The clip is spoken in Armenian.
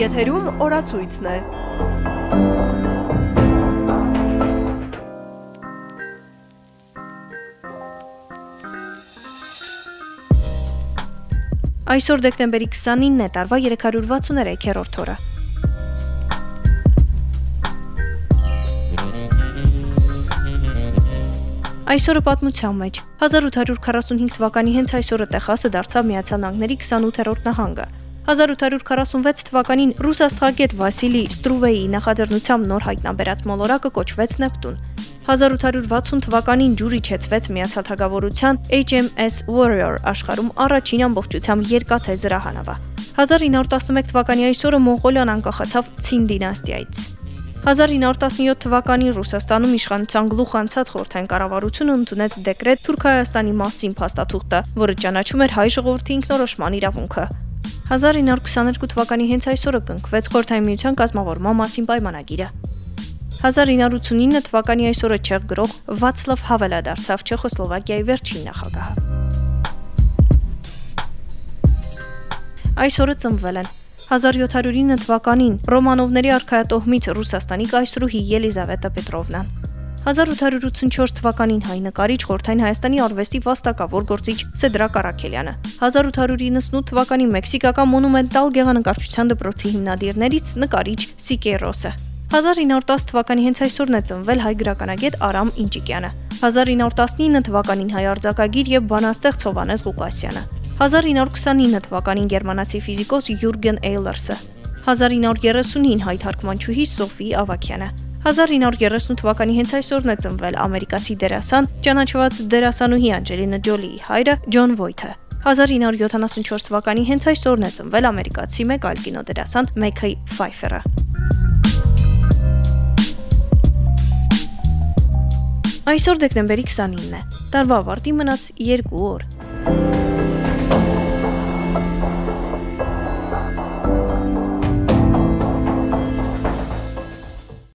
Եթերում օրացույցն է։ Այսօր դեկտեմբերի 29-ն է, տարվա 363-րդ օրը։ Այսօրը պատմության մեջ 1845 թվականի հենց այսօրը Տեխասը դարձավ Միացյալ Նահանգների 28-րդ նահանգը։ 1846 թվականին ռուս աստղագետ Վասիլի Ստրուվեի նախաձեռնությամբ նոր հայտնաբերած մոլորակը կոչվեց Նեպտուն։ 1860 թվականին ջուրի չեցվեց Միացյալ Թագավորության HMS Warrior աշխարհում առաջին ամբողջությամբ երկաթե զրահանավը։ 1911 թվականի այսօրը Մոնղոլիան անկախացավ Ցին դինաստիայից։ 1917 թվականին Ռուսաստանում իշխանության գլուխ անցած խորհրդային կառավարությունը ընդունեց դեկրետ Թուրքայաստանի մասին փաստաթուղթը, որը ճանաչում էր հայ ժողովրդի ինքնորոշման իրավունքը։ 1922 թվականի հենց այսօրը կնքվեց Խորհրդային Միության կազմավորման մասին պայմանագիրը։ 1989 թվականի այսօրը չեխ գրող Վացլավ Հավելը դարձավ Չեխոսլովակիայի վերջին նախագահը։ Այսօրը ծնվել են 1709 թվականին Ռոմանովների արքայատոհմից Ռուսաստանի կայսրուհի Ելիզավետա Պետրովնան 1884 թվականին հայ նկարիչ Խորթային Հայաստանի արվեստի վաստակավոր գործիչ Սեդրա Կարակելյանը 1898 թվականին մեքսիկական մոնումենտալ գեղանկարչության դպրոցի հիմնադիրներից նկարիչ Սիկերոսը 1910 թվականի հենց այսօրն է ծնվել հայ գրականագետ Արամ Ինճիկյանը։ 1919 թվականին հայ արձակագիր եւ բանաստեղծ Հովանես Ղուկասյանը։ 1929 թվականին գերմանացի ֆիզիկոս Յուրգեն Էյլերսը։ 1930-ին հայ թարգմանչուհի Սոֆի Ավակյանը։ 1930 թվականի հենց այսօրն է ծնվել ամերիկացի դերասան, ճանաչված դերասանուհի Անջելինա Ջոլիի հայրը Ջոն Վոյթը։ 1974 թվականի հենց այսօրն է ծնվել ամերիկացի մեկ այլ կինոդերասան Մեքեյ Ֆայֆերը։ Այսօր դեկտեմբերի 29-ն է։ Տարվա ավարտի մնաց 2 օր։